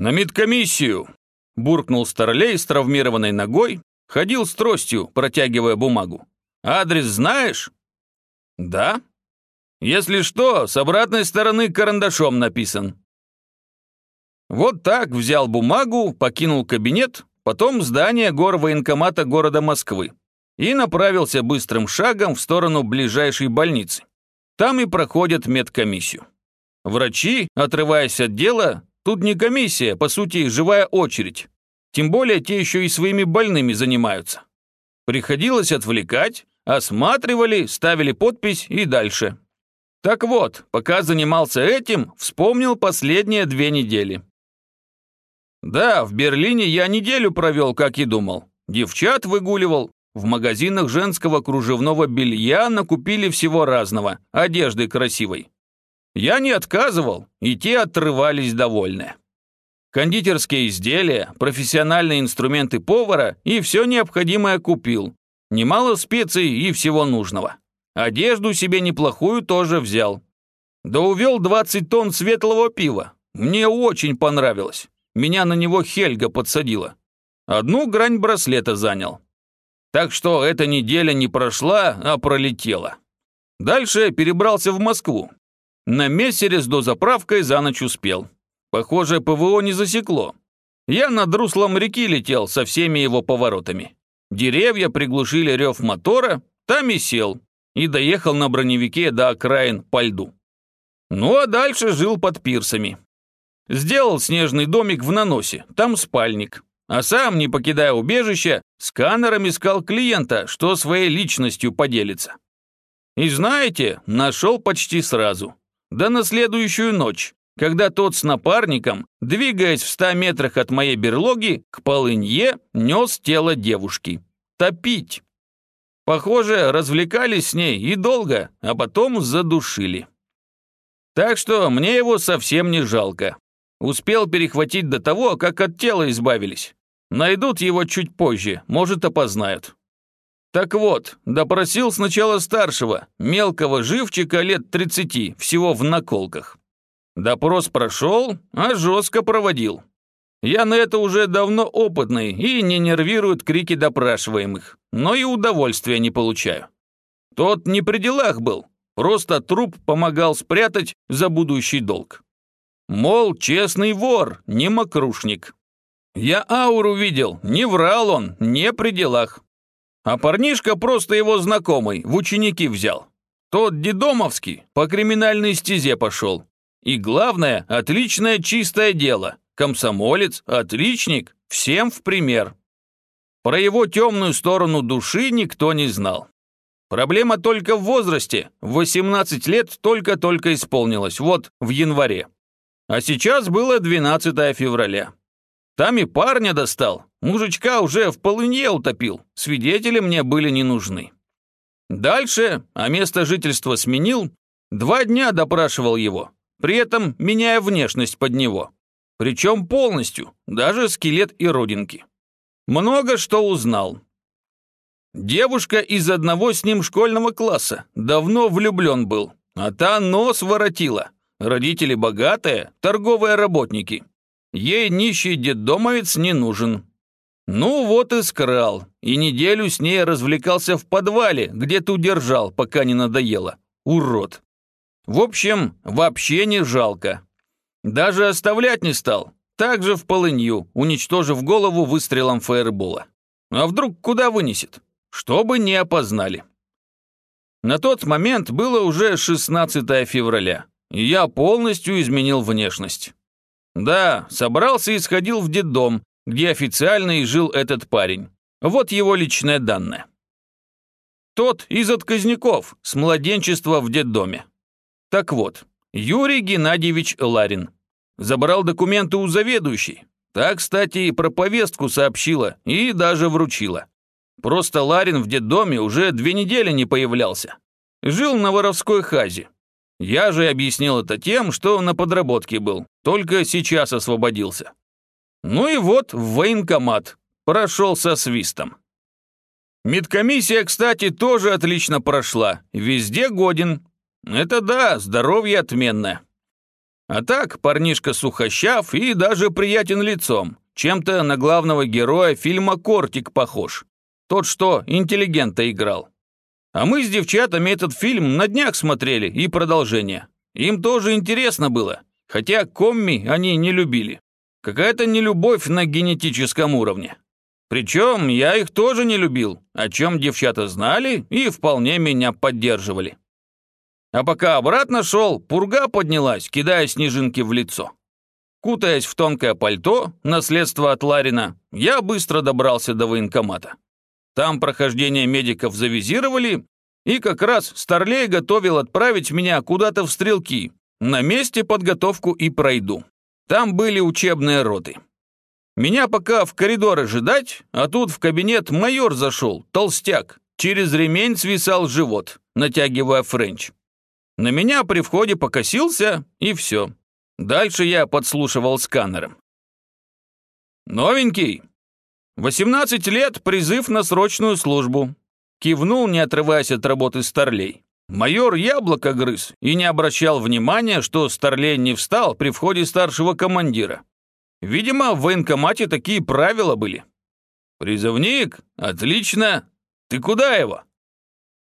«На медкомиссию!» – буркнул Старлей с травмированной ногой, ходил с тростью, протягивая бумагу. «Адрес знаешь?» «Да». «Если что, с обратной стороны карандашом написан». Вот так взял бумагу, покинул кабинет, потом здание горвоенкомата города Москвы и направился быстрым шагом в сторону ближайшей больницы. Там и проходят медкомиссию. Врачи, отрываясь от дела, тут не комиссия, по сути, живая очередь. Тем более те еще и своими больными занимаются. Приходилось отвлекать, осматривали, ставили подпись и дальше. Так вот, пока занимался этим, вспомнил последние две недели. Да, в Берлине я неделю провел, как и думал. Девчат выгуливал, в магазинах женского кружевного белья накупили всего разного, одежды красивой. Я не отказывал, и те отрывались довольны. Кондитерские изделия, профессиональные инструменты повара и все необходимое купил. Немало специй и всего нужного. Одежду себе неплохую тоже взял. Да увел 20 тонн светлого пива. Мне очень понравилось. Меня на него Хельга подсадила. Одну грань браслета занял. Так что эта неделя не прошла, а пролетела. Дальше перебрался в Москву. На мессере с дозаправкой за ночь успел. Похоже, ПВО не засекло. Я над руслом реки летел со всеми его поворотами. Деревья приглушили рев мотора, там и сел. И доехал на броневике до окраин по льду. Ну а дальше жил под пирсами. Сделал снежный домик в наносе, там спальник. А сам, не покидая убежища, сканером искал клиента, что своей личностью поделится. И знаете, нашел почти сразу. Да на следующую ночь, когда тот с напарником, двигаясь в ста метрах от моей берлоги, к полынье нес тело девушки. Топить. Похоже, развлекались с ней и долго, а потом задушили. Так что мне его совсем не жалко. Успел перехватить до того, как от тела избавились. Найдут его чуть позже, может, опознают. Так вот, допросил сначала старшего, мелкого живчика лет 30, всего в наколках. Допрос прошел, а жестко проводил. Я на это уже давно опытный и не нервируют крики допрашиваемых, но и удовольствия не получаю. Тот не при делах был, просто труп помогал спрятать за будущий долг. Мол, честный вор, не мокрушник. Я ауру видел, не врал он, не при делах. А парнишка просто его знакомый, в ученики взял. Тот дедомовский по криминальной стезе пошел. И главное, отличное чистое дело. Комсомолец, отличник, всем в пример. Про его темную сторону души никто не знал. Проблема только в возрасте. 18 лет только-только исполнилось, вот в январе. А сейчас было 12 февраля. Там и парня достал. Мужичка уже в полынье утопил. Свидетели мне были не нужны. Дальше, а место жительства сменил, два дня допрашивал его, при этом меняя внешность под него. Причем полностью, даже скелет и родинки. Много что узнал. Девушка из одного с ним школьного класса, давно влюблен был, а та нос воротила. Родители богатые, торговые работники. Ей нищий детдомовец не нужен. Ну вот и скрал, и неделю с ней развлекался в подвале, где-то удержал, пока не надоело. Урод. В общем, вообще не жалко. Даже оставлять не стал, также в полынью, уничтожив голову выстрелом фаербола. А вдруг куда вынесет? Чтобы не опознали. На тот момент было уже 16 февраля и я полностью изменил внешность. Да, собрался и сходил в детдом, где официально и жил этот парень. Вот его личное данное. Тот из отказников, с младенчества в детдоме. Так вот, Юрий Геннадьевич Ларин. Забрал документы у заведующей. Так, кстати, и про повестку сообщила и даже вручила. Просто Ларин в детдоме уже две недели не появлялся. Жил на воровской хазе, я же объяснил это тем, что на подработке был, только сейчас освободился. Ну и вот в военкомат. Прошел со свистом. Медкомиссия, кстати, тоже отлично прошла. Везде годен. Это да, здоровье отменное. А так, парнишка сухощав и даже приятен лицом, чем-то на главного героя фильма «Кортик» похож. Тот, что интеллигента играл. А мы с девчатами этот фильм на днях смотрели и продолжение. Им тоже интересно было, хотя комми они не любили. Какая-то нелюбовь на генетическом уровне. Причем я их тоже не любил, о чем девчата знали и вполне меня поддерживали. А пока обратно шел, пурга поднялась, кидая снежинки в лицо. Кутаясь в тонкое пальто, наследство от Ларина, я быстро добрался до военкомата. Там прохождение медиков завизировали, и как раз Старлей готовил отправить меня куда-то в стрелки. На месте подготовку и пройду. Там были учебные роты. Меня пока в коридор ожидать, а тут в кабинет майор зашел, толстяк. Через ремень свисал живот, натягивая френч. На меня при входе покосился, и все. Дальше я подслушивал сканером. «Новенький, 18 лет, призыв на срочную службу. Кивнул, не отрываясь от работы Старлей. Майор яблоко грыз и не обращал внимания, что Старлей не встал при входе старшего командира. Видимо, в военкомате такие правила были. «Призывник? Отлично! Ты куда его?»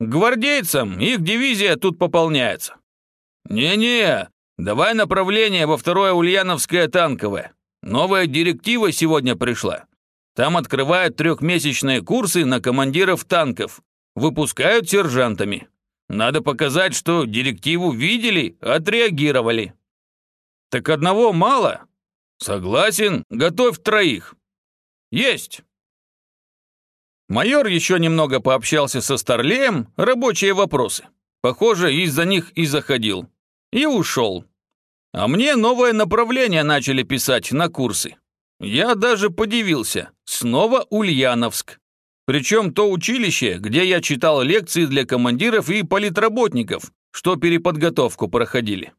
«Гвардейцам, их дивизия тут пополняется». «Не-не, давай направление во второе Ульяновское танковое. Новая директива сегодня пришла. Там открывают трехмесячные курсы на командиров танков, выпускают сержантами. Надо показать, что директиву видели, отреагировали. Так одного мало? Согласен, готовь троих. Есть. Майор еще немного пообщался со Старлеем, рабочие вопросы. Похоже, из-за них и заходил. И ушел. А мне новое направление начали писать на курсы. Я даже подивился. Снова Ульяновск. Причем то училище, где я читал лекции для командиров и политработников, что переподготовку проходили.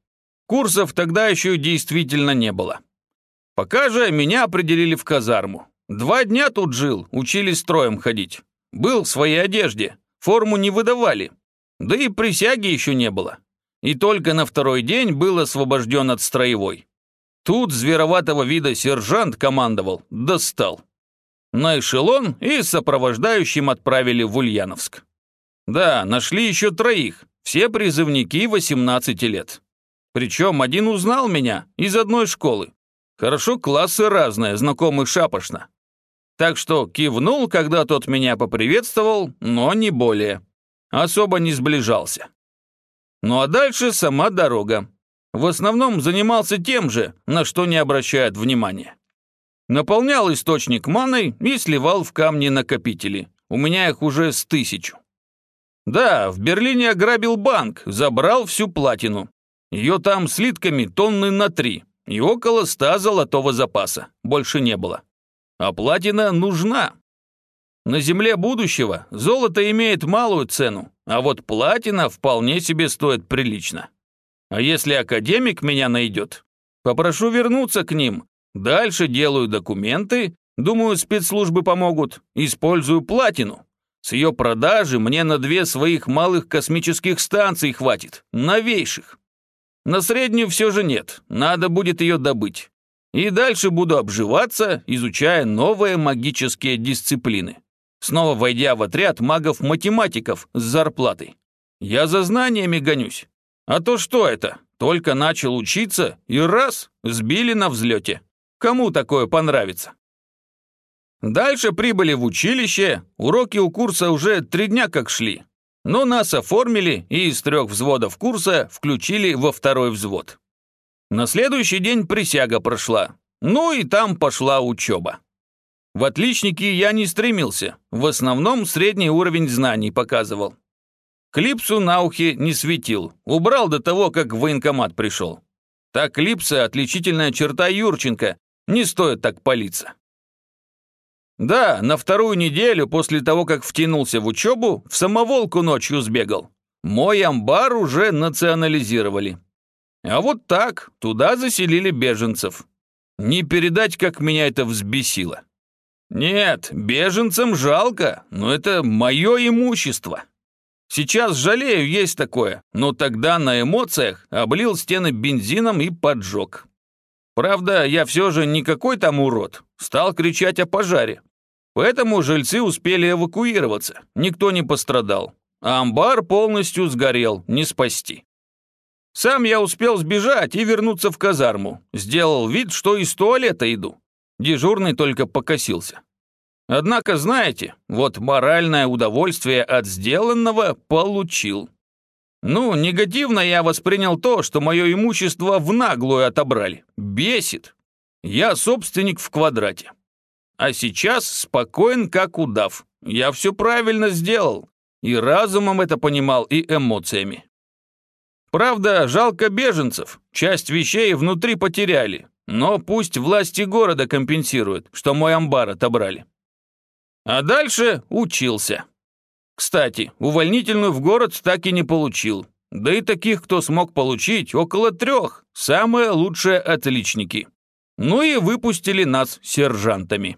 Курсов тогда еще действительно не было. Пока же меня определили в казарму. Два дня тут жил, учили строем ходить. Был в своей одежде, форму не выдавали. Да и присяги еще не было. И только на второй день был освобожден от строевой. Тут звероватого вида сержант командовал, достал. На эшелон и сопровождающим отправили в Ульяновск. Да, нашли еще троих, все призывники 18 лет. Причем один узнал меня из одной школы. Хорошо, классы разные, знакомый шапошно. Так что кивнул, когда тот меня поприветствовал, но не более. Особо не сближался. Ну а дальше сама дорога в основном занимался тем же, на что не обращают внимания. Наполнял источник маной и сливал в камни накопители. У меня их уже с тысячу. Да, в Берлине ограбил банк, забрал всю платину. Ее там слитками тонны на три и около ста золотого запаса. Больше не было. А платина нужна. На земле будущего золото имеет малую цену, а вот платина вполне себе стоит прилично. А если академик меня найдет, попрошу вернуться к ним. Дальше делаю документы, думаю, спецслужбы помогут, использую платину. С ее продажи мне на две своих малых космических станций хватит, новейших. На среднюю все же нет, надо будет ее добыть. И дальше буду обживаться, изучая новые магические дисциплины. Снова войдя в отряд магов-математиков с зарплатой. Я за знаниями гонюсь. А то что это? Только начал учиться и раз, сбили на взлете. Кому такое понравится? Дальше прибыли в училище, уроки у курса уже три дня как шли. Но нас оформили и из трех взводов курса включили во второй взвод. На следующий день присяга прошла, ну и там пошла учеба. В отличники я не стремился, в основном средний уровень знаний показывал. Клипсу на ухе не светил, убрал до того, как в военкомат пришел. Так клипса – отличительная черта Юрченко, не стоит так палиться. Да, на вторую неделю после того, как втянулся в учебу, в самоволку ночью сбегал. Мой амбар уже национализировали. А вот так, туда заселили беженцев. Не передать, как меня это взбесило. Нет, беженцам жалко, но это мое имущество. Сейчас жалею, есть такое, но тогда на эмоциях облил стены бензином и поджег. Правда, я все же не какой там урод, стал кричать о пожаре. Поэтому жильцы успели эвакуироваться, никто не пострадал. А амбар полностью сгорел, не спасти. Сам я успел сбежать и вернуться в казарму. Сделал вид, что из туалета иду. Дежурный только покосился. Однако, знаете, вот моральное удовольствие от сделанного получил. Ну, негативно я воспринял то, что мое имущество в наглую отобрали. Бесит. Я собственник в квадрате. А сейчас спокоен, как удав. Я все правильно сделал. И разумом это понимал, и эмоциями. Правда, жалко беженцев. Часть вещей внутри потеряли. Но пусть власти города компенсируют, что мой амбар отобрали. А дальше учился. Кстати, увольнительную в город так и не получил. Да и таких, кто смог получить, около трех. Самые лучшие отличники. Ну и выпустили нас сержантами.